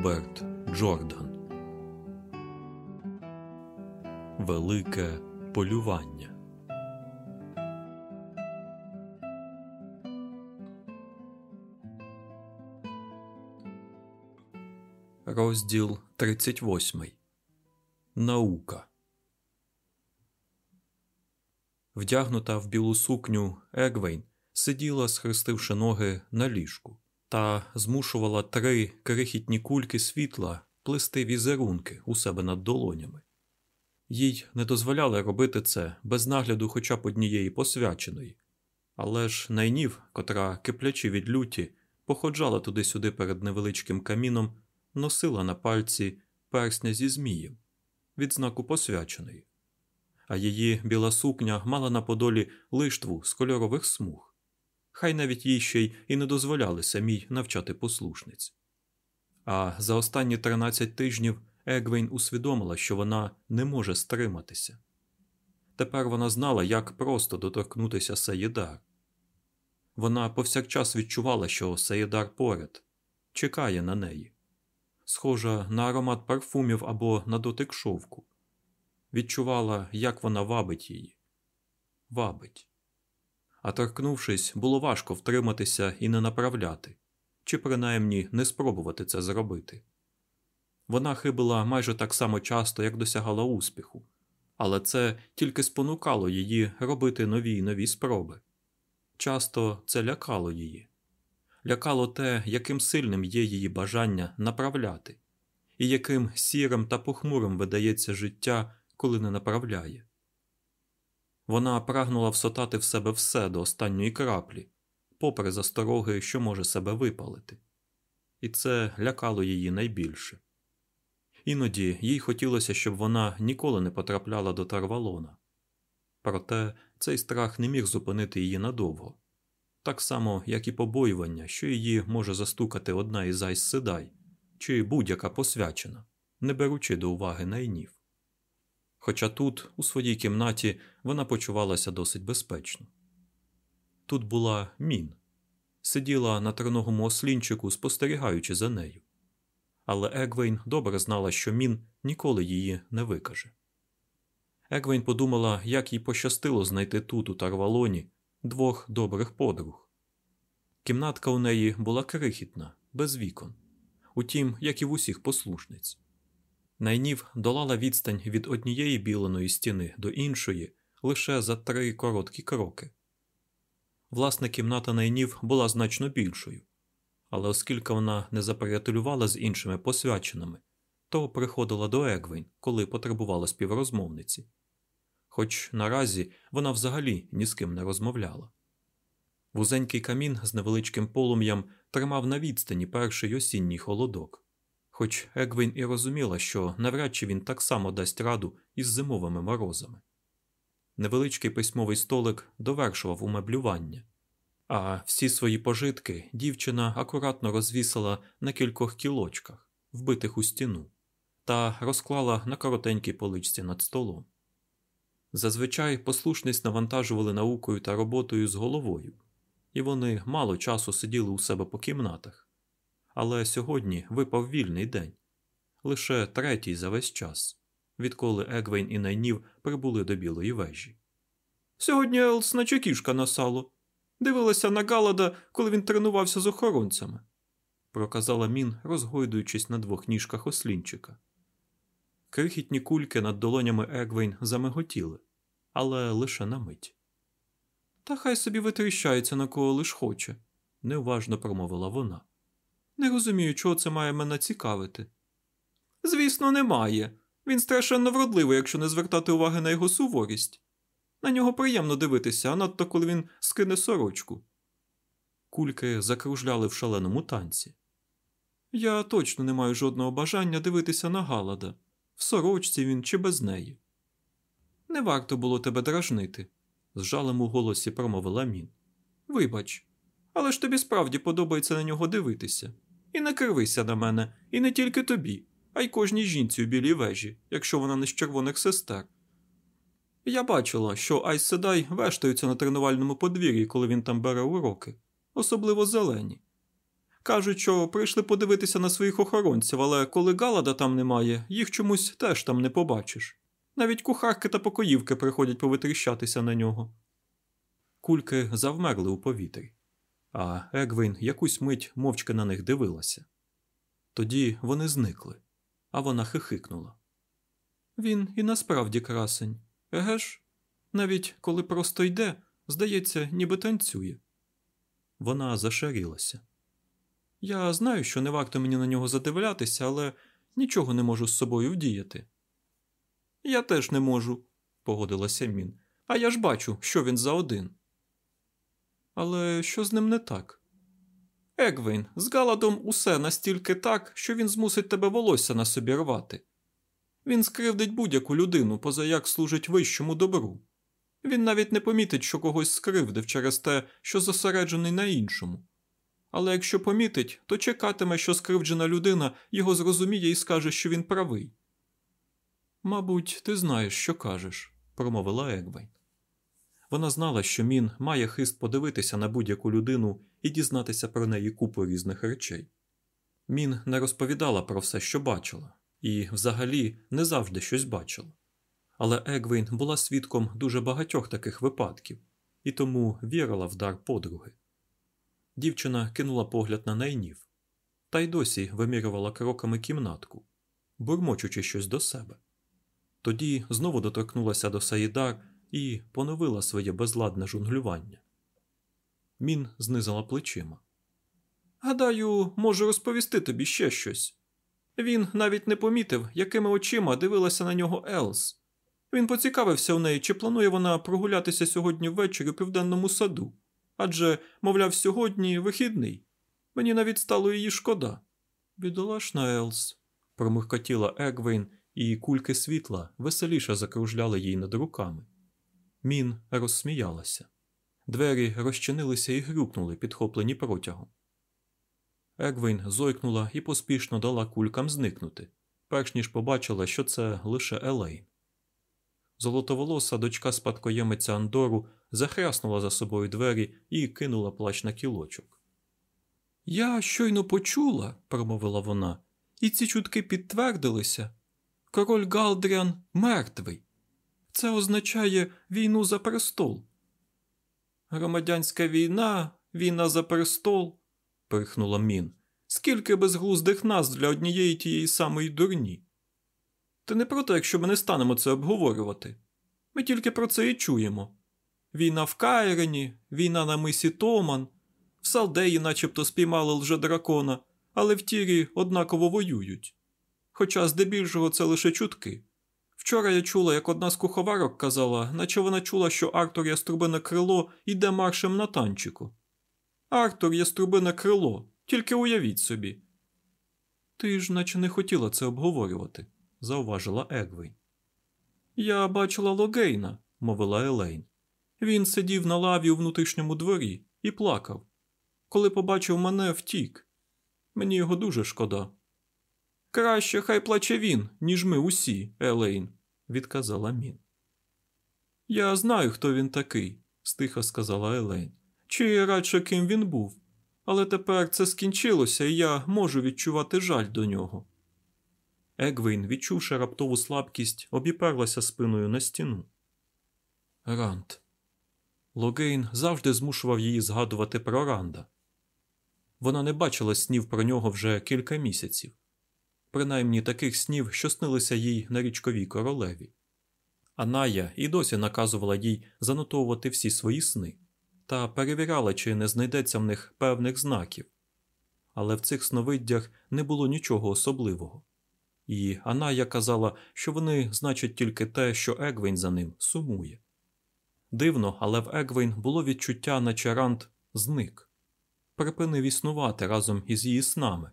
Роберт Джордан Велике полювання. Розділ 38. Наука. Вдягнута в білу сукню Егвейн сиділа, схрестивши ноги на ліжку та змушувала три крихітні кульки світла плести візерунки у себе над долонями. Їй не дозволяли робити це без нагляду хоча б однієї посвяченої, але ж найнів, котра, киплячи від люті, походжала туди-сюди перед невеличким каміном, носила на пальці персня зі змієм, від знаку посвяченої, а її біла сукня мала на подолі лиштву з кольорових смуг хай навіть їй ще й і не дозволяли самій навчати послушниць. А за останні 13 тижнів Егвейн усвідомила, що вона не може стриматися. Тепер вона знала, як просто доторкнутися Саєдар. Вона повсякчас відчувала, що Саєдар поряд, чекає на неї, схожа на аромат парфумів або на дотик шовку. Відчувала, як вона вабить її. Вабить а торкнувшись, було важко втриматися і не направляти, чи принаймні не спробувати це зробити. Вона хибила майже так само часто, як досягала успіху, але це тільки спонукало її робити нові й нові спроби. Часто це лякало її, лякало те, яким сильним є її бажання направляти, і яким сірим та похмурим видається життя, коли не направляє. Вона прагнула всотати в себе все до останньої краплі, попри застороги, що може себе випалити, і це лякало її найбільше. Іноді їй хотілося, щоб вона ніколи не потрапляла до Тарвалона. Проте цей страх не міг зупинити її надовго, так само, як і побоювання, що її може застукати одна із Айс Седай чи будь-яка посвячена, не беручи до уваги найнів хоча тут, у своїй кімнаті, вона почувалася досить безпечно. Тут була мін, сиділа на триногому ослінчику, спостерігаючи за нею. Але Егвейн добре знала, що мін ніколи її не викаже. Егвейн подумала, як їй пощастило знайти тут, у Тарвалоні, двох добрих подруг. Кімнатка у неї була крихітна, без вікон, утім, як і в усіх послушниць. Найнів долала відстань від однієї біленої стіни до іншої лише за три короткі кроки. Власна кімната найнів була значно більшою, але оскільки вона не заприятелювала з іншими посвяченими, то приходила до Егвейн, коли потребувала співрозмовниці. Хоч наразі вона взагалі ні з ким не розмовляла. Вузенький камін з невеличким полум'ям тримав на відстані перший осінній холодок хоч Егвін і розуміла, що навряд чи він так само дасть раду із зимовими морозами. Невеличкий письмовий столик довершував умеблювання, а всі свої пожитки дівчина акуратно розвісила на кількох кілочках, вбитих у стіну, та розклала на коротенькій поличці над столом. Зазвичай послушність навантажували наукою та роботою з головою, і вони мало часу сиділи у себе по кімнатах але сьогодні випав вільний день лише третій за весь час, відколи Егвейн і найнів прибули до білої вежі. Сьогодні Елс наче кішка на сало. Дивилася на Галада, коли він тренувався з охоронцями, проказала мін, розгойдуючись на двох ніжках ослінчика. Крихітні кульки над долонями Егвейн замиготіли, але лише на мить. Та хай собі витріщається на кого лиш хоче, неуважно промовила вона. Не розумію, чого це має мене цікавити. Звісно, немає. Він страшенно вродливий, якщо не звертати уваги на його суворість. На нього приємно дивитися, а надто коли він скине сорочку. Кульки закружляли в шаленому танці. Я точно не маю жодного бажання дивитися на Галада, в сорочці він чи без неї. Не варто було тебе дражнити, з жалем у голосі промовила мін. Вибач, але ж тобі справді подобається на нього дивитися. І не кривися на мене, і не тільки тобі, а й кожній жінці у білій вежі, якщо вона не з червоних сестер. Я бачила, що Айс Седай вештаються на тренувальному подвір'ї, коли він там бере уроки, особливо зелені. Кажуть, що прийшли подивитися на своїх охоронців, але коли Галада там немає, їх чомусь теж там не побачиш. Навіть кухарки та покоївки приходять повитріщатися на нього. Кульки завмерли у повітрі, а Егвін якусь мить мовчки на них дивилася. Тоді вони зникли, а вона хихикнула. Він і насправді красень, еге ж? Навіть коли просто йде, здається, ніби танцює. Вона зашарілася. Я знаю, що не варто мені на нього задивлятися, але нічого не можу з собою вдіяти. Я теж не можу, погодилася Мін. А я ж бачу, що він за один. Але що з ним не так? Егвейн, з Галадом усе настільки так, що він змусить тебе волосся на собі рвати. Він скривдить будь-яку людину, поза як служить вищому добру. Він навіть не помітить, що когось скривдив через те, що зосереджений на іншому. Але якщо помітить, то чекатиме, що скривджена людина його зрозуміє і скаже, що він правий. Мабуть, ти знаєш, що кажеш, промовила Егвейн. Вона знала, що Мін має хист подивитися на будь-яку людину і дізнатися про неї купу різних речей. Мін не розповідала про все, що бачила, і, взагалі, не завжди щось бачила. Але Егвейн була свідком дуже багатьох таких випадків і тому вірила в дар подруги. Дівчина кинула погляд на найнів, та й досі вимірювала кроками кімнатку, бурмочучи щось до себе. Тоді знову доторкнулася до Саїдар і поновила своє безладне жонглювання. Мін знизила плечима. Гадаю, можу розповісти тобі ще щось. Він навіть не помітив, якими очима дивилася на нього Елс. Він поцікавився у неї, чи планує вона прогулятися сьогодні ввечері у південному саду. Адже, мовляв, сьогодні вихідний. Мені навіть стало її шкода. Бідолашна Елс, промуркотіла Егвейн, і кульки світла веселіше закружляли їй над руками. Мін розсміялася. Двері розчинилися і грюкнули, підхоплені протягом. Егвейн зойкнула і поспішно дала кулькам зникнути, перш ніж побачила, що це лише Елейн. Золотоволоса дочка спадкоємиця Андору захряснула за собою двері і кинула плащ на кілочок. Я щойно почула, промовила вона, і ці чутки підтвердилися. Король Галдріан мертвий. Це означає війну за престол. Громадянська війна, війна за престол, пирхнула Мін. Скільки безглуздих назв для однієї тієї самої дурні. Ти не проти, якщо ми не станемо це обговорювати. Ми тільки про це і чуємо. Війна в Кайрені, війна на мисі Томан, в Салдеї начебто спіймали лжедракона, але в Тірі однаково воюють. Хоча здебільшого це лише чутки. Вчора я чула, як одна з куховарок казала, наче вона чула, що Артур Яструбине крило йде маршем на Танчіко. Артур Яструбине крило, тільки уявіть собі. Ти ж наче не хотіла це обговорювати, зауважила Егвейн. Я бачила Логейна, мовила Елейн. Він сидів на лаві у внутрішньому дворі і плакав. Коли побачив мене, втік. Мені його дуже шкода. Краще хай плаче він, ніж ми усі, Елейн, відказала Мін. Я знаю, хто він такий, стиха сказала Елейн. Чи радше ким він був. Але тепер це скінчилося, і я можу відчувати жаль до нього. Егвейн, відчувши раптову слабкість, обіперлася спиною на стіну. Ранд. Логейн завжди змушував її згадувати про Ранда. Вона не бачила снів про нього вже кілька місяців, принаймні таких снів, що снилися їй на річковій королеві. А Ная і досі наказувала їй занотовувати всі свої сни та перевіряла, чи не знайдеться в них певних знаків. Але в цих сновиддях не було нічого особливого. І Аная казала, що вони значать тільки те, що Егвейн за ним сумує. Дивно, але в Егвейн було відчуття, наче Ранд зник, припинив існувати разом із її снами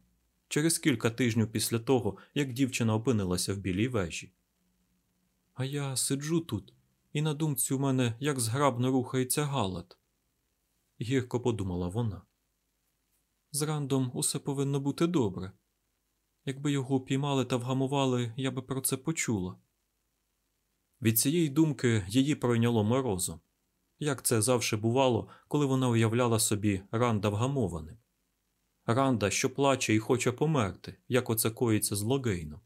через кілька тижнів після того, як дівчина опинилася в білій вежі. А я сиджу тут, і на думці у мене як зграбно рухається галат, гірко подумала вона. З Рандом усе повинно бути добре. Якби його упіймали та вгамували, я би про це почула. Від цієї думки її пройняло морозом, як це завжди бувало, коли вона уявляла собі ранда вгамованим. Ранда, що плаче і хоче померти, як оце коїться з Логейном.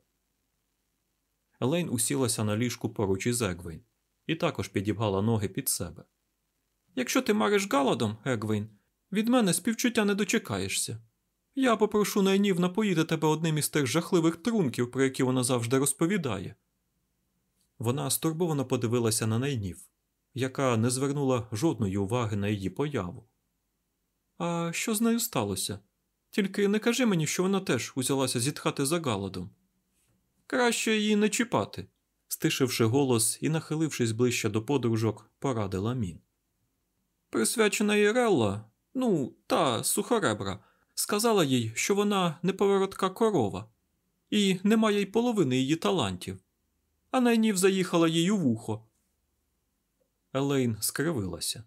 Елейн усілася на ліжку поруч із Егвейн і також підібгала ноги під себе. Якщо ти мариш галадом, Егвейн, від мене співчуття не дочекаєшся. Я попрошу найнів напоїти тебе одним із тих жахливих трунків, про які вона завжди розповідає. Вона стурбовано подивилася на найнів, яка не звернула жодної уваги на її появу. А що з нею сталося? Тільки не кажи мені, що вона теж узялася зітхати за галадом. Краще її не чіпати, стишивши голос і нахилившись ближче до подружок, порадила мін. Присвячена Ірелла, ну, та сухоребра, сказала їй, що вона неповоротка корова, і немає й половини її талантів, а найнів заїхала їй у вухо. Елейн скривилася.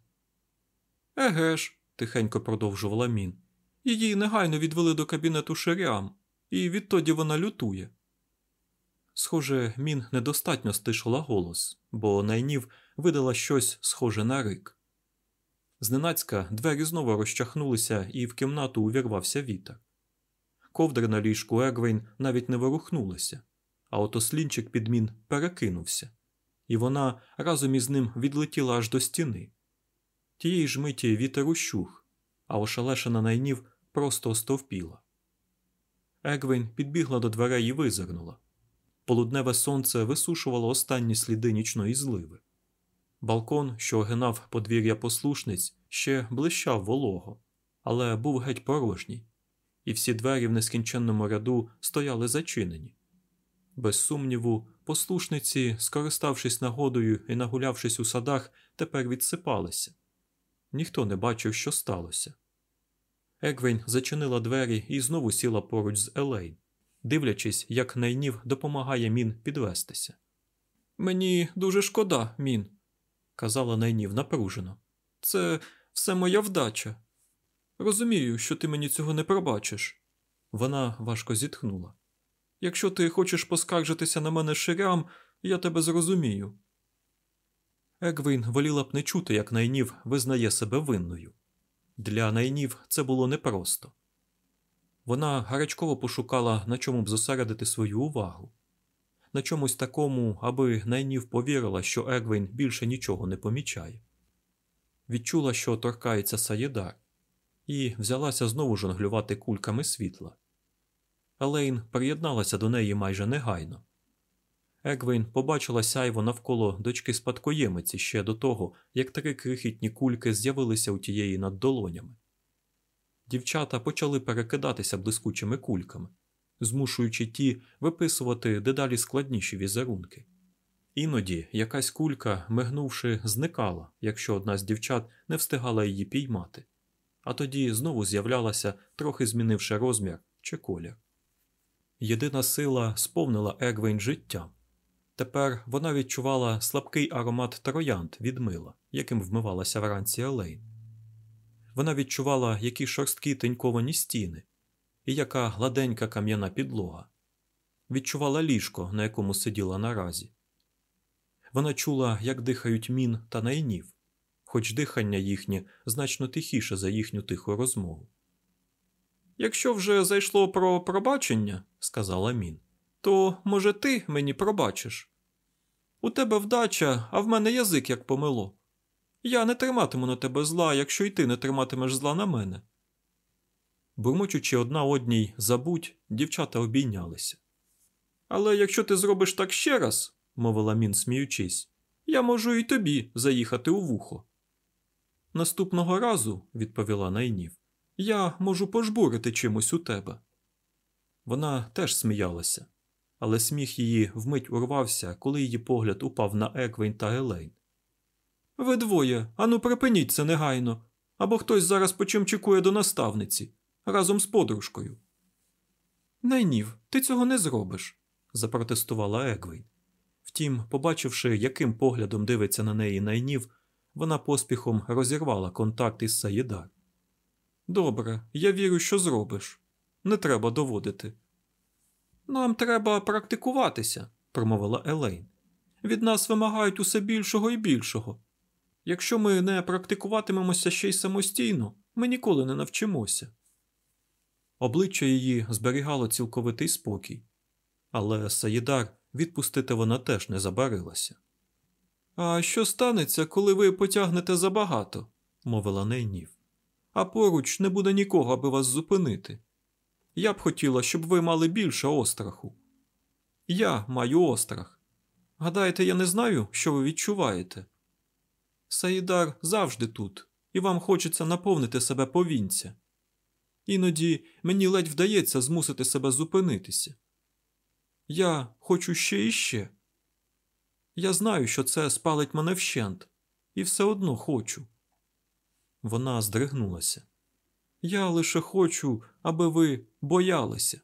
Еге ж, тихенько продовжувала мін. Її негайно відвели до кабінету Шеріам, і відтоді вона лютує. Схоже, мін недостатньо стишила голос, бо найнів видала щось схоже на рик. Зненацька двері знову розчахнулися, і в кімнату увірвався вітер. Ковдри на ліжку Егвейн навіть не ворухнулися, а ото слінчик підмін перекинувся, і вона разом із ним відлетіла аж до стіни. Тієї ж миті вітер ущух, а ошелешена найнів просто остовпіла. Егвейн підбігла до дверей і визирнула. Полудневе сонце висушувало останні сліди нічної зливи. Балкон, що огинав подвір'я послушниць, ще блищав волого, але був геть порожній, і всі двері в нескінченному ряду стояли зачинені. Без сумніву, послушниці, скориставшись нагодою і нагулявшись у садах, тепер відсипалися. Ніхто не бачив, що сталося. Егвейн зачинила двері і знову сіла поруч з Елейн, дивлячись, як найнів допомагає мін підвестися. Мені дуже шкода, мін, казала найнів напружено. Це все моя вдача. Розумію, що ти мені цього не пробачиш. Вона важко зітхнула. Якщо ти хочеш поскаржитися на мене ширям, я тебе зрозумію. Егвін воліла б не чути, як найнів визнає себе винною. Для найнів це було непросто. Вона гарячково пошукала, на чому б зосередити свою увагу, на чомусь такому, аби найнів повірила, що Егвін більше нічого не помічає. Відчула, що торкається Саєдар, і взялася знову жонглювати кульками світла. Елейн приєдналася до неї майже негайно. Егвейн побачила сяйво навколо дочки спадкоємиці ще до того, як три крихітні кульки з'явилися у тієї над долонями. Дівчата почали перекидатися блискучими кульками, змушуючи ті виписувати дедалі складніші візерунки. Іноді якась кулька, мигнувши, зникала, якщо одна з дівчат не встигала її піймати, а тоді знову з'являлася, трохи змінивши розмір чи колір. Єдина сила сповнила Егвейн життям. Тепер вона відчувала слабкий аромат троянд від мила, яким вмивалася вранці Елейн. Вона відчувала, які шорсткі теньковані стіни, і яка гладенька кам'яна підлога. Відчувала ліжко, на якому сиділа наразі. Вона чула, як дихають мін та найнів, хоч дихання їхнє значно тихіше за їхню тиху розмову. Якщо вже зайшло про пробачення, сказала мін, то, може, ти мені пробачиш? У тебе вдача, а в мене язик як помило. Я не триматиму на тебе зла, якщо й ти не триматимеш зла на мене. Бурмочучи одна одній забудь, дівчата обійнялися. Але якщо ти зробиш так ще раз, мовила Мін, сміючись, я можу і тобі заїхати у вухо. Наступного разу, відповіла Найнів, я можу пожбурити чимось у тебе. Вона теж сміялася, але сміх її вмить урвався, коли її погляд упав на Егвейн та Елейн. Ви двоє, ану припиніть це негайно, або хтось зараз почимчикує до наставниці разом з подружкою. Найнів, ти цього не зробиш, запротестувала Егвейн. Втім, побачивши, яким поглядом дивиться на неї найнів, вона поспіхом розірвала контакт із Саїдар. Добре, я вірю, що зробиш. Не треба доводити. Нам треба практикуватися, промовила Елейн. Від нас вимагають усе більшого і більшого. Якщо ми не практикуватимемося ще й самостійно, ми ніколи не навчимося. Обличчя її зберігало цілковитий спокій, але Саїдар відпустити вона теж не забарилася. А що станеться, коли ви потягнете забагато? мовила Нейнів. А поруч не буде нікого, аби вас зупинити. Я б хотіла, щоб ви мали більше остраху. Я маю острах. Гадаєте, я не знаю, що ви відчуваєте? Саїдар завжди тут, і вам хочеться наповнити себе повінця. Іноді мені ледь вдається змусити себе зупинитися. Я хочу ще і ще. Я знаю, що це спалить мене вщент, і все одно хочу. Вона здригнулася. Я лише хочу, аби ви боялися.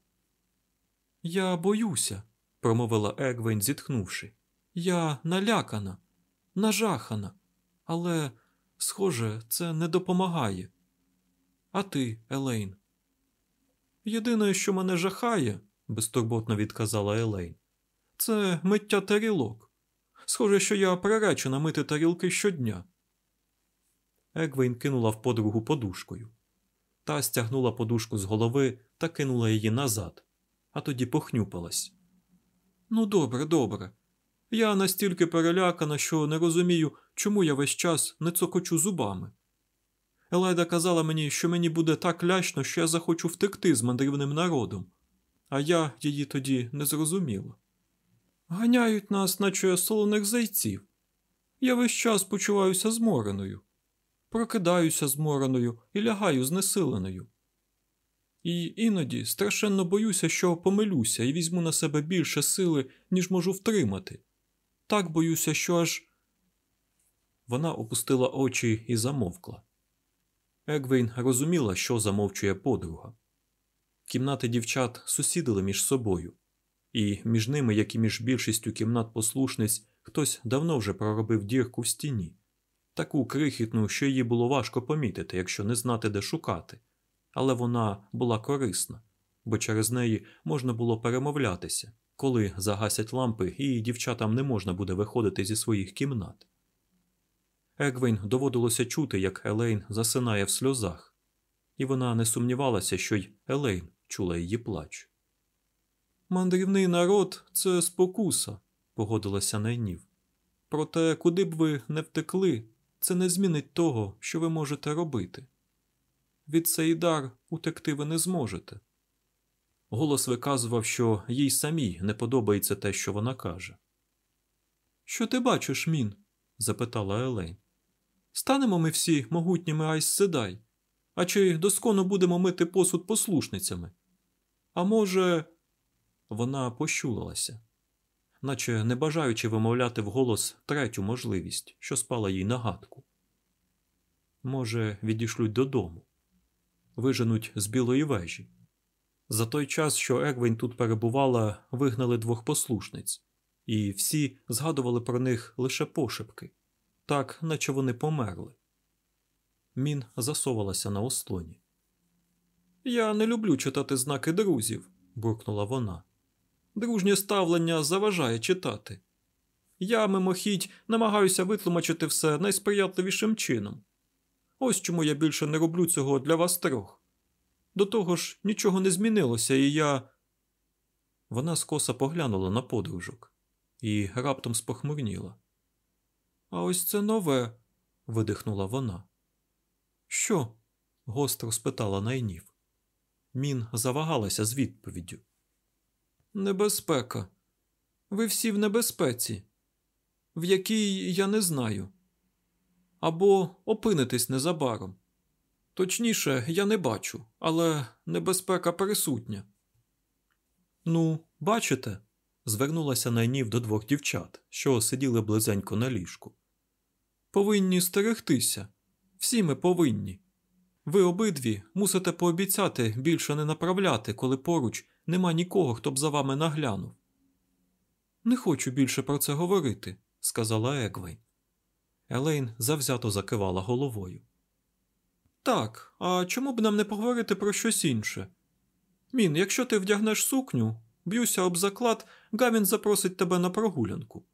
Я боюся, промовила Егвень, зітхнувши. Я налякана, нажахана, але, схоже, це не допомагає. А ти, Елейн? Єдине, що мене жахає, безтурботно відказала Елейн, це миття тарілок. Схоже, що я приречена мити тарілки щодня. Егвейн кинула в подругу подушкою. Та стягнула подушку з голови та кинула її назад, а тоді похнюпалась. Ну, добре, добре. Я настільки перелякана, що не розумію, чому я весь час не цокочу зубами. Елайда казала мені, що мені буде так лячно, що я захочу втекти з мандрівним народом, а я її тоді не зрозуміла. Ганяють нас, наче солоних зайців. Я весь час почуваюся змореною, прокидаюся змореною і лягаю знесиленою. І іноді страшенно боюся, що помилюся і візьму на себе більше сили, ніж можу втримати. Так боюся, що аж. Вона опустила очі і замовкла. Егвейн розуміла, що замовчує подруга. Кімнати дівчат сусідили між собою, і між ними, як і між більшістю кімнат послушниць, хтось давно вже проробив дірку в стіні, таку крихітну, що її було важко помітити, якщо не знати, де шукати, але вона була корисна, бо через неї можна було перемовлятися, коли загасять лампи, і дівчатам не можна буде виходити зі своїх кімнат. Егвейн доводилося чути, як Елейн засинає в сльозах, і вона не сумнівалася, що й Елейн чула її плач. Мандрівний народ це спокуса, погодилася Найнів. Проте, куди б ви не втекли, це не змінить того, що ви можете робити. Від Сейдар утекти ви не зможете. Голос виказував, що їй самій не подобається те, що вона каже. Що ти бачиш, Мін? запитала Елейн. Станемо ми всі могутніми Айс Седай, а чи досконо будемо мити посуд послушницями? А може, вона пощулилася, наче не бажаючи вимовляти вголос третю можливість, що спала їй на гадку. Може, відійшлють додому, виженуть з білої вежі. За той час, що Егвень тут перебувала, вигнали двох послушниць, і всі згадували про них лише пошепки так, наче вони померли. Мін засовалася на ослоні. Я не люблю читати знаки друзів, буркнула вона. Дружнє ставлення заважає читати. Я, мимохідь, намагаюся витлумачити все найсприятливішим чином. Ось чому я більше не роблю цього для вас трьох. До того ж, нічого не змінилося, і я. Вона скоса поглянула на подружок і раптом спохмурніла. А ось це нове, видихнула вона. Що? гостро спитала найнів. Мін завагалася з відповіддю. Небезпека. Ви всі в небезпеці, в якій я не знаю. Або опинитесь незабаром. Точніше, я не бачу, але небезпека присутня. Ну, бачите? звернулася найнів до двох дівчат, що сиділи близенько на ліжку. Повинні стерегтися. Всі ми повинні. Ви обидві мусите пообіцяти більше не направляти, коли поруч нема нікого, хто б за вами наглянув. Не хочу більше про це говорити, сказала Егвейн. Елейн завзято закивала головою. Так, а чому б нам не поговорити про щось інше? Мін, якщо ти вдягнеш сукню, б'юся об заклад, Гавін запросить тебе на прогулянку.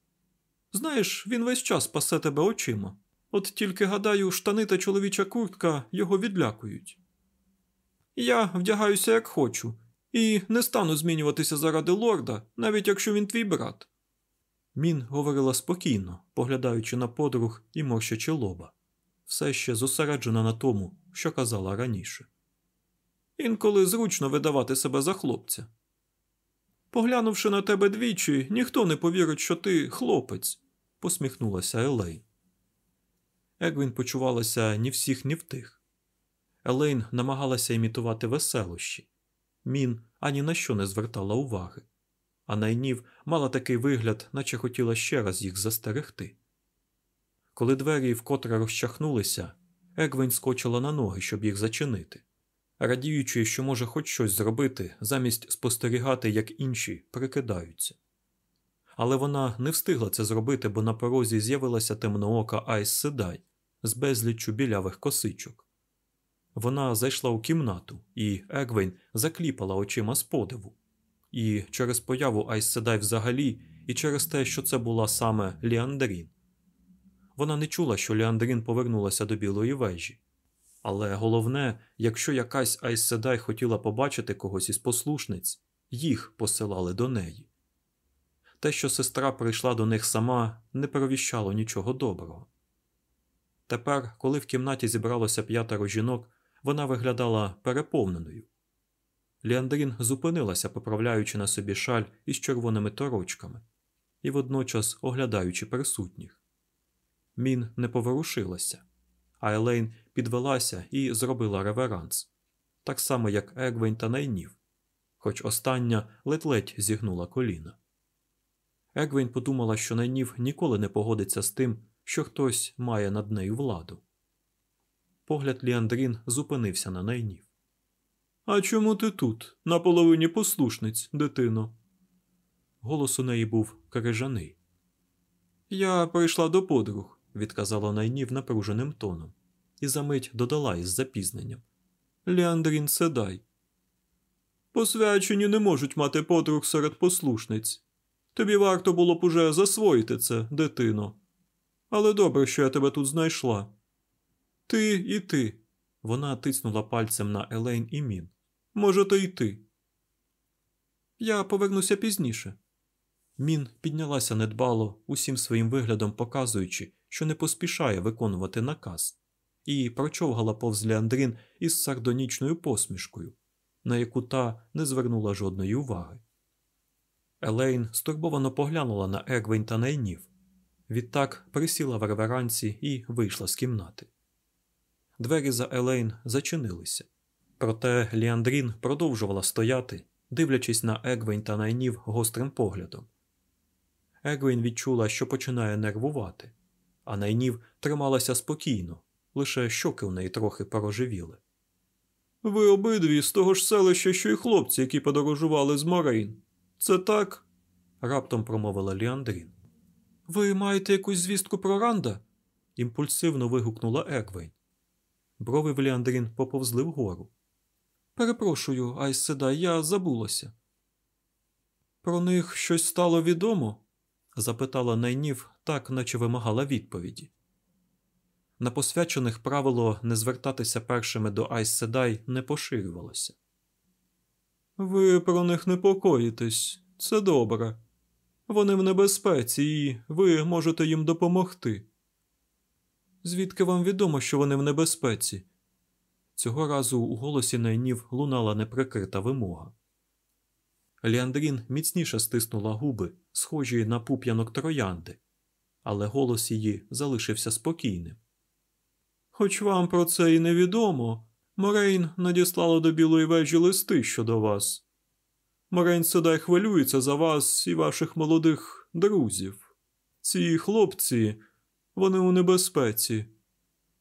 Знаєш, він весь час пасе тебе очима. От тільки, гадаю, штани та чоловіча куртка його відлякують. Я вдягаюся як хочу, і не стану змінюватися заради лорда, навіть якщо він твій брат. Мін говорила спокійно, поглядаючи на подруг і морщачи лоба, все ще зосереджена на тому, що казала раніше. Інколи зручно видавати себе за хлопця. Поглянувши на тебе двічі, ніхто не повірить, що ти хлопець, посміхнулася Елейн. Егвін почувалася ні всіх, ні в тих. Елейн намагалася імітувати веселощі. Мін ані на що не звертала уваги, а найнів мала такий вигляд, наче хотіла ще раз їх застерегти. Коли двері вкотре розчахнулися, Егвейн скочила на ноги, щоб їх зачинити, радіючи, що може хоч щось зробити, замість спостерігати, як інші прикидаються. Але вона не встигла це зробити, бо на порозі з'явилася темноока Айс Седай з безліччю білявих косичок. Вона зайшла у кімнату, і Егвейн закліпала очима з подиву. І через появу Айс Седай взагалі, і через те, що це була саме Ліандрін. Вона не чула, що Ліандрін повернулася до білої вежі. Але головне, якщо якась Айс Седай хотіла побачити когось із послушниць, їх посилали до неї. Те, що сестра прийшла до них сама, не провіщало нічого доброго. Тепер, коли в кімнаті зібралося п'ятеро жінок, вона виглядала переповненою. Ліандрін зупинилася, поправляючи на собі шаль із червоними торочками і водночас оглядаючи присутніх. Мін не поворушилася, а Елейн підвелася і зробила реверанс, так само, як Егвень та Найнів, хоч остання ледь-ледь зігнула коліна. Егвень подумала, що Найнів ніколи не погодиться з тим, що хтось має над нею владу. Погляд Ліандрін зупинився на найнів. А чому ти тут, на половині послушниць, дитино? Голос у неї був крижаний. Я прийшла до подруг, відказала найнів напруженим тоном, і за мить додала із запізненням. Ліандрін седай. Посвячені не можуть мати подруг серед послушниць. Тобі варто було б уже засвоїти це, дитино. Але добре, що я тебе тут знайшла. Ти і ти. Вона тиснула пальцем на Елейн і Мін. Можете й ти. Я повернуся пізніше. Мін піднялася недбало, усім своїм виглядом показуючи, що не поспішає виконувати наказ, і прочовгала повз Леандрін із сардонічною посмішкою, на яку та не звернула жодної уваги. Елейн стурбовано поглянула на Егвень та Найнів. Відтак присіла в реверансі і вийшла з кімнати. Двері за Елейн зачинилися, проте Ліандрін продовжувала стояти, дивлячись на Егвень та найнів гострим поглядом. Егвень відчула, що починає нервувати, а найнів трималася спокійно, лише щоки у неї трохи порожевіли. Ви обидві з того ж селища, що й хлопці, які подорожували з Морейн. Це так? раптом промовила Ліандрін. Ви маєте якусь звістку про Ранда? імпульсивно вигукнула Егвейн. Брови в Ліандрін поповзли вгору. Перепрошую, Айседа, я забулася. Про них щось стало відомо? запитала найнів, так наче вимагала відповіді. На посвячених правило не звертатися першими до Айседай не поширювалося. Ви про них непокоїтесь, це добре. Вони в небезпеці, і ви можете їм допомогти. Звідки вам відомо, що вони в небезпеці? Цього разу у голосі найнів лунала неприкрита вимога. Ліандрін міцніше стиснула губи, схожі на пуп'янок троянди, але голос її залишився спокійним. Хоч вам про це і невідомо, Морейн надіслала до білої вежі листи щодо вас. Морейн Седай хвилюється за вас і ваших молодих друзів. Ці хлопці, вони у небезпеці.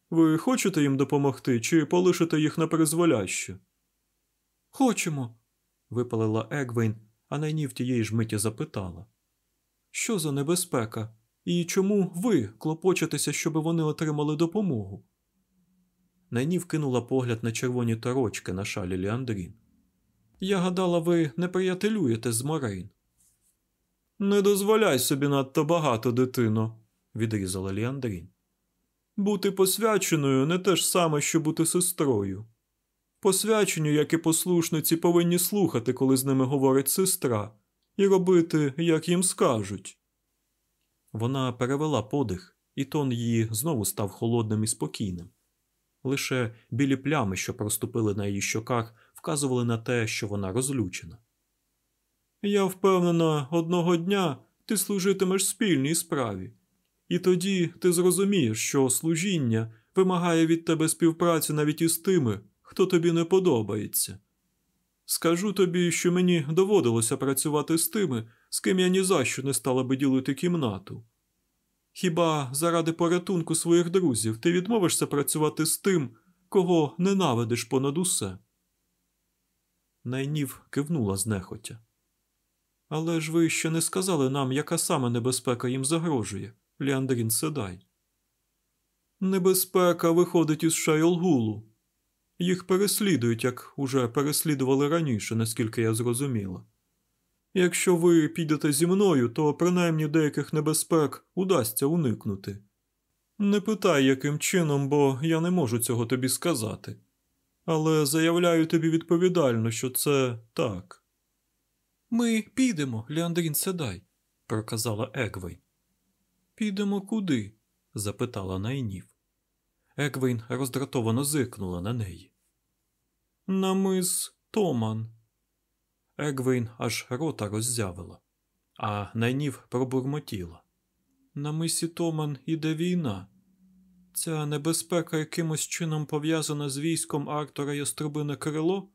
Ви хочете їм допомогти чи полишите їх на призволяще? Хочемо, випалила Егвейн, а найнів тієї ж миті запитала. Що за небезпека? І чому ви клопочетеся, щоб вони отримали допомогу? Найнів кинула погляд на червоні торочки на шалі Ліандрін. Я гадала, ви не приятелюєте з Морейн. Не дозволяй собі надто багато, дитино, відрізала Ліандрін. Бути посвяченою не те ж саме, що бути сестрою. Посвячені, як і послушниці, повинні слухати, коли з ними говорить сестра, і робити, як їм скажуть. Вона перевела подих, і тон її знову став холодним і спокійним. Лише білі плями, що проступили на її щоках, вказували на те, що вона розлючена. Я впевнена, одного дня ти служитимеш спільній справі, і тоді ти зрозумієш, що служіння вимагає від тебе співпраці навіть із тими, хто тобі не подобається. Скажу тобі, що мені доводилося працювати з тими, з ким я ні за що не стала би ділити кімнату. Хіба заради порятунку своїх друзів ти відмовишся працювати з тим, кого ненавидиш понад усе? Найнів кивнула знехотя. Але ж ви ще не сказали нам, яка саме небезпека їм загрожує, Ліандрін Седай. Небезпека виходить із Шайолгулу. Їх переслідують, як уже переслідували раніше, наскільки я зрозуміла. Якщо ви підете зі мною, то принаймні деяких небезпек удасться уникнути. Не питай, яким чином, бо я не можу цього тобі сказати. Але заявляю тобі відповідально, що це так. Ми підемо, Леандрін Седай, проказала Егвейн. Підемо куди? запитала Найнів. Егвейн роздратовано зиркнула на неї. На мис Томан. Егвейн аж рота роззявила, а найнів пробурмотіла. На мисі Томан іде війна. Ця небезпека якимось чином пов'язана з військом Артура Яструбине крило?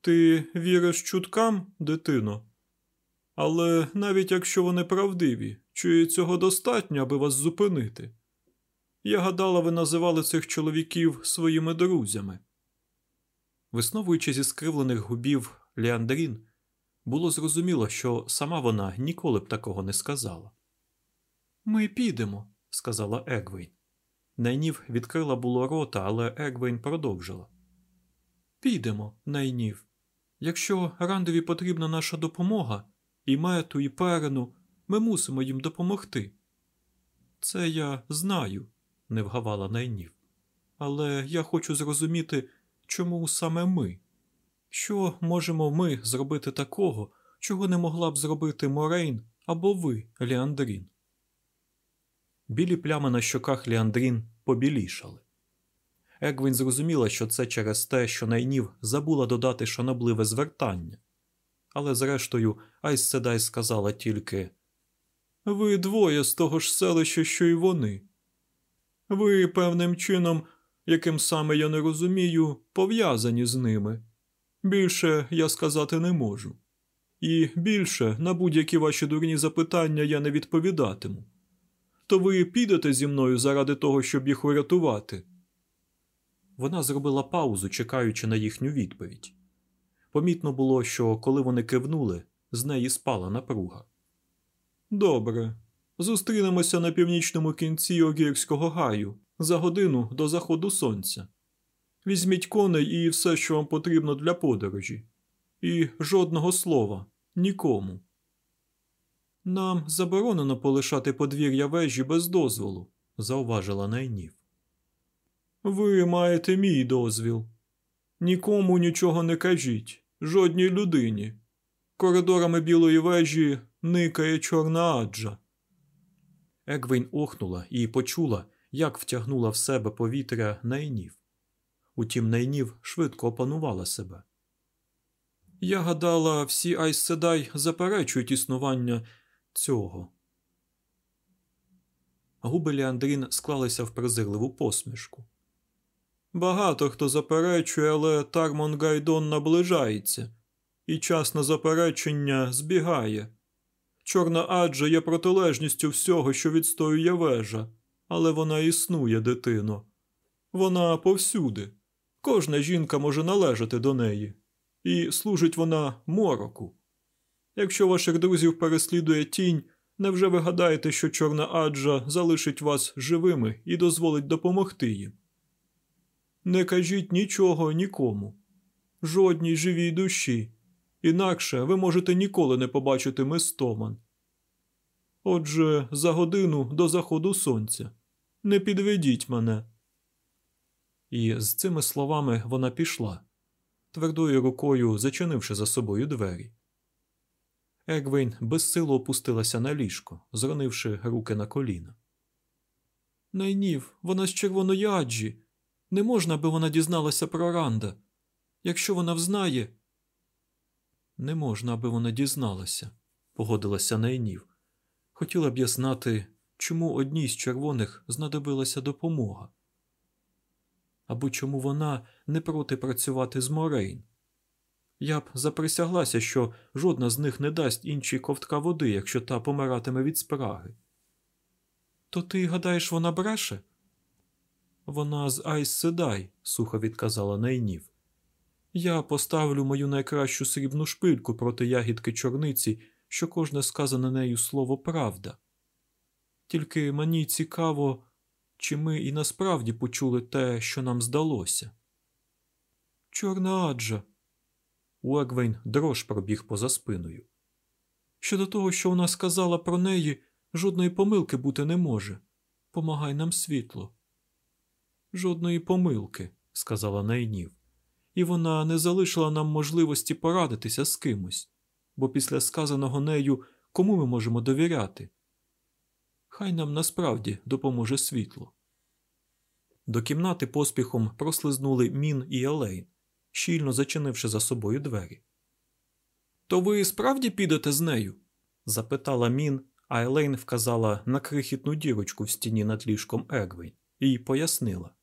Ти віриш чуткам, дитино? Але навіть якщо вони правдиві, чи цього достатньо, аби вас зупинити? Я гадала, ви називали цих чоловіків своїми друзями. Висновуючи зі скривлених губів Леандрін, було зрозуміло, що сама вона ніколи б такого не сказала. Ми підемо, сказала Егвейн. Найнів відкрила було рота, але Егвейн продовжила. Підемо, найнів. Якщо Рандові потрібна наша допомога, і мету, і перену, ми мусимо їм допомогти. Це я знаю, не вгавала найнів. Але я хочу зрозуміти, чому саме ми. Що можемо ми зробити такого, чого не могла б зробити Морейн або ви, Ліандрін? Білі плями на щоках Ліандрін побілішали. Егвін зрозуміла, що це через те, що найнів забула додати шанобливе звертання. Але, зрештою, Айс Седай сказала тільки Ви двоє з того ж селища, що й вони. Ви певним чином, яким саме я не розумію, пов'язані з ними. Більше я сказати не можу. І більше на будь-які ваші дурні запитання я не відповідатиму. То ви підете зі мною заради того, щоб їх урятувати. Вона зробила паузу, чекаючи на їхню відповідь. Помітно було, що коли вони кивнули, з неї спала напруга. Добре. Зустрінемося на північному кінці Огірського гаю за годину до заходу сонця. Візьміть коней і все, що вам потрібно для подорожі. І жодного слова нікому. Нам заборонено полишати подвір'я вежі без дозволу, зауважила найнів. Ви маєте мій дозвіл. Нікому нічого не кажіть, жодній людині. Коридорами білої вежі никає чорна аджа. Егвейн охнула і почула, як втягнула в себе повітря найнів. Утім, найнів швидко опанувала себе. Я гадала, всі Айс-Седай заперечують існування цього. Губи Ліандрін склалися в презирливу посмішку. Багато хто заперечує, але Тармон Гайдон наближається, і час на заперечення збігає. Чорна аджа є протилежністю всього, що відстоює вежа, але вона існує, дитино. Вона повсюди. Кожна жінка може належати до неї, і служить вона мороку. Якщо ваших друзів переслідує тінь, невже ви гадаєте, що чорна аджа залишить вас живими і дозволить допомогти їм? Не кажіть нічого нікому, жодній живій душі, інакше ви можете ніколи не побачити мистоман. Отже, за годину до заходу сонця не підведіть мене. І з цими словами вона пішла, твердою рукою зачинивши за собою двері. Егвейн безсило опустилася на ліжко, зронивши руки на коліна. Найнів, вона з червоної аджі. Не можна, аби вона дізналася про Ранда. Якщо вона взнає. Не можна, аби вона дізналася, погодилася Найнів. Хотіла б я знати, чому одній з червоних знадобилася допомога. Або чому вона не проти працювати з Морейн. Я б заприсяглася, що жодна з них не дасть іншій ковтка води, якщо та помиратиме від спраги. То ти гадаєш, вона бреше? Вона з Айс Седай, сухо відказала Найнів. Я поставлю мою найкращу срібну шпильку проти ягідки чорниці, що кожне сказане нею слово правда. Тільки мені цікаво, чи ми і насправді почули те, що нам здалося. Чорна аджа. У Егвейн дрож пробіг поза спиною. Щодо того, що вона сказала про неї, жодної помилки бути не може. Помагай нам світло. Жодної помилки, сказала Найнів, і вона не залишила нам можливості порадитися з кимось, бо після сказаного нею кому ми можемо довіряти? Хай нам насправді допоможе світло. До кімнати поспіхом прослизнули Мін і Елейн, щільно зачинивши за собою двері. То ви справді підете з нею? запитала Мін, а Елейн вказала на крихітну дірочку в стіні над ліжком Егвейн і пояснила.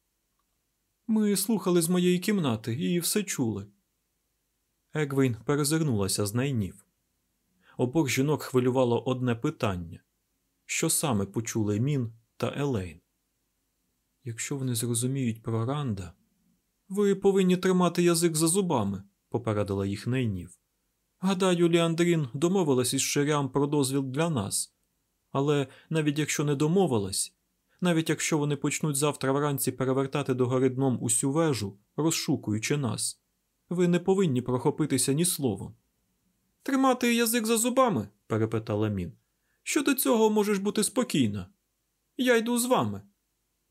Ми слухали з моєї кімнати і все чули. Егвейн перезирнулася з найнів. Обох жінок хвилювало одне питання що саме почули Мін та Елейн. Якщо вони зрозуміють про Ранда, ви повинні тримати язик за зубами, попередила їх найнів. Гадаю, Ліандрін домовилась із ширям про дозвіл для нас, але навіть якщо не домовилась, навіть якщо вони почнуть завтра вранці перевертати до гори дном усю вежу, розшукуючи нас, ви не повинні прохопитися ні словом. Тримати язик за зубами? перепитала Мін. Щодо цього можеш бути спокійна. Я йду з вами.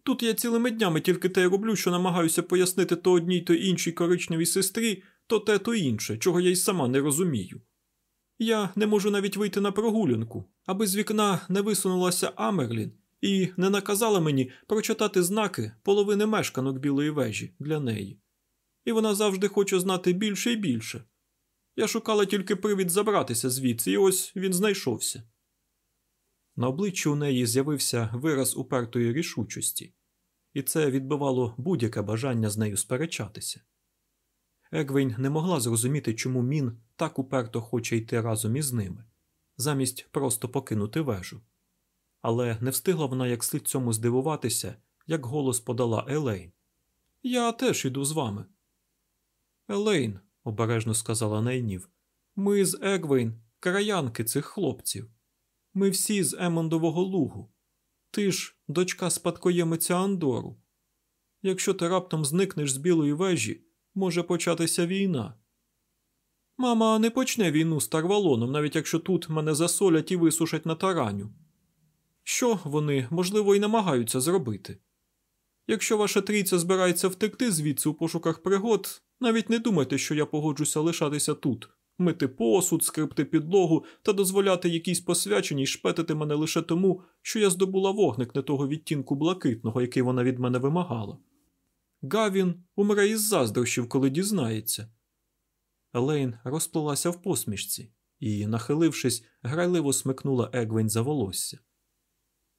Тут я цілими днями тільки те роблю, що намагаюся пояснити то одній, то іншій коричневій сестрі, то те, то інше, чого я й сама не розумію. Я не можу навіть вийти на прогулянку, аби з вікна не висунулася Амерлін і не наказала мені прочитати знаки половини мешканок білої вежі для неї. І вона завжди хоче знати більше і більше. Я шукала тільки привід забратися звідси, і ось він знайшовся. На обличчі у неї з'явився вираз упертої рішучості, і це відбивало будь-яке бажання з нею сперечатися. Егвейн не могла зрозуміти, чому Мін так уперто хоче йти разом із ними, замість просто покинути вежу. Але не встигла вона як слід цьому здивуватися, як голос подала Елейн. Я теж іду з вами. Елейн, обережно сказала Найнів, ми з Егвейн, краянки цих хлопців. Ми всі з Емондового лугу. Ти ж дочка спадкоємиця Андору. Якщо ти раптом зникнеш з білої вежі, може початися війна. Мама не почне війну з Тарвалоном, навіть якщо тут мене засолять і висушать на тараню. Що вони, можливо, і намагаються зробити? Якщо ваша трійця збирається втекти звідси у пошуках пригод, навіть не думайте, що я погоджуся лишатися тут, мити посуд, скрипти підлогу та дозволяти якійсь посвяченій шпетити мене лише тому, що я здобула вогник не того відтінку блакитного, який вона від мене вимагала. Гавін умре із заздрощів, коли дізнається. Елейн розплилася в посмішці і, нахилившись, грайливо смикнула Егвень за волосся.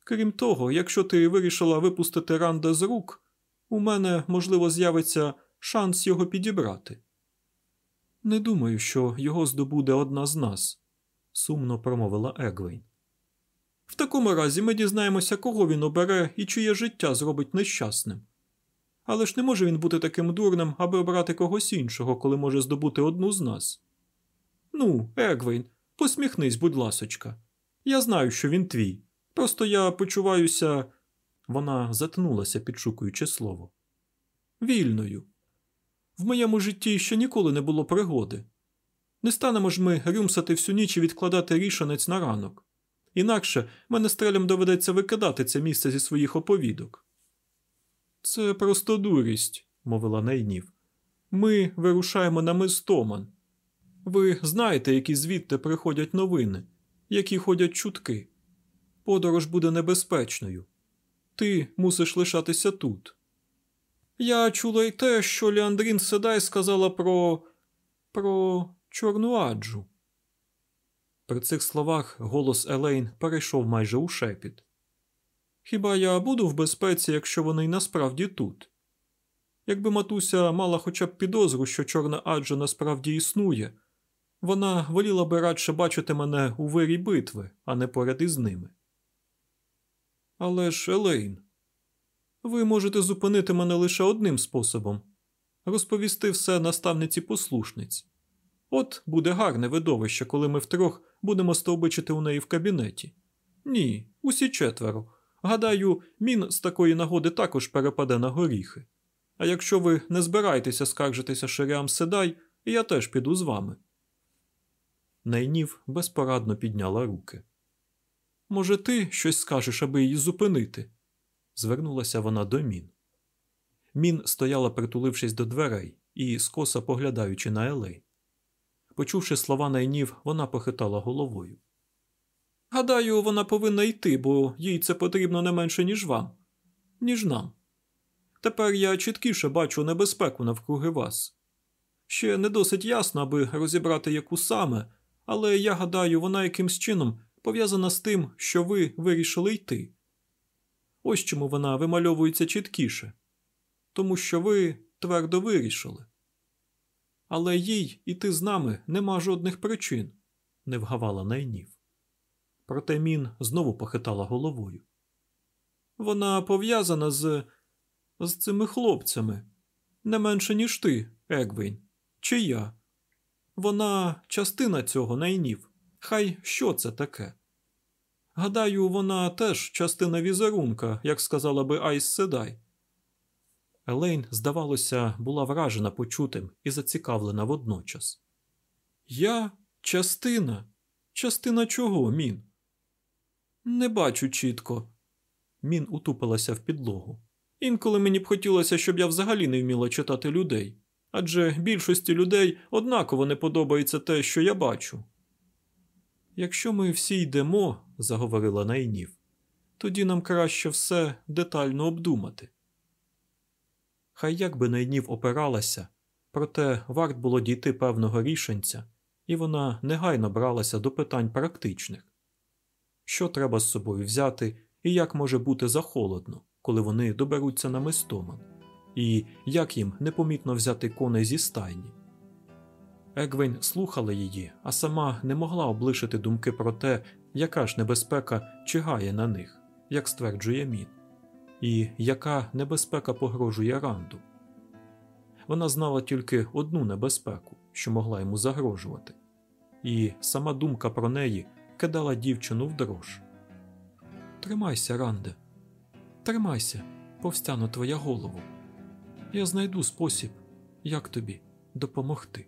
Крім того, якщо ти вирішила випустити Ранда з рук, у мене, можливо, з'явиться шанс його підібрати. Не думаю, що його здобуде одна з нас, сумно промовила Егвейн. В такому разі ми дізнаємося, кого він обере і чиє життя зробить нещасним. Але ж не може він бути таким дурним, аби обрати когось іншого, коли може здобути одну з нас. Ну, Егвейн, посміхнись, будь ласочка. Я знаю, що він твій. Просто я почуваюся. Вона затнулася, підшукуючи слово. Вільною. В моєму житті ще ніколи не було пригоди. Не станемо ж ми рюмсати всю ніч і відкладати рішанець на ранок. Інакше мене стрелям доведеться викидати це місце зі своїх оповідок. Це просто дурість, мовила Найнів. Ми вирушаємо на Мистоман. Ви знаєте, які звідти приходять новини, які ходять чутки. Подорож буде небезпечною. Ти мусиш лишатися тут. Я чула й те, що Леандрін Седай сказала про. про чорну аджу. При цих словах голос Елейн перейшов майже у шепіт. Хіба я буду в безпеці, якщо вони й насправді тут? Якби матуся мала хоча б підозру, що чорна аджа насправді існує, вона воліла би радше бачити мене у вирі битви, а не поряд із ними. Але ж, Елейн, ви можете зупинити мене лише одним способом розповісти все наставниці послушниць. От буде гарне видовище, коли ми втрьох будемо стовбичити у неї в кабінеті. Ні, усі четверо. Гадаю, мін з такої нагоди також перепаде на горіхи. А якщо ви не збираєтеся скаржитися ширям седай, я теж піду з вами. Найнів безпорадно підняла руки. Може, ти щось скажеш, аби її зупинити? звернулася вона до Мін. Мін стояла, притулившись до дверей і скоса поглядаючи на Елей. Почувши слова найнів, вона похитала головою. Гадаю, вона повинна йти, бо їй це потрібно не менше, ніж вам, ніж нам. Тепер я чіткіше бачу небезпеку навкруги вас. Ще не досить ясно, аби розібрати яку саме, але я гадаю, вона якимсь чином пов'язана з тим, що ви вирішили йти. Ось чому вона вимальовується чіткіше, тому що ви твердо вирішили. Але їй іти з нами нема жодних причин, не вгавала найнів. Проте мін знову похитала головою. Вона пов'язана з з цими хлопцями не менше, ніж ти, Егвейн, чи я. Вона частина цього найнів. Хай що це таке. Гадаю, вона теж частина візерунка, як сказала би Айс Седай. Елейн, здавалося, була вражена почутим і зацікавлена водночас. Я частина. Частина чого, мін? Не бачу чітко. Мін утупилася в підлогу. Інколи мені б хотілося, щоб я взагалі не вміла читати людей. Адже більшості людей однаково не подобається те, що я бачу. Якщо ми всі йдемо, заговорила Найнів, тоді нам краще все детально обдумати. Хай як би Найнів опиралася, проте варт було дійти певного рішенця, і вона негайно бралася до питань практичних що треба з собою взяти і як може бути захолодно, коли вони доберуться на мистоман, і як їм непомітно взяти коней зі стайні. Егвень слухала її, а сама не могла облишити думки про те, яка ж небезпека чигає на них, як стверджує Мін, і яка небезпека погрожує ранду. Вона знала тільки одну небезпеку, що могла йому загрожувати, і сама думка про неї кидала дівчину в дрож. Тримайся, Ранде, тримайся, повстяну твоя голову. Я знайду спосіб, як тобі допомогти.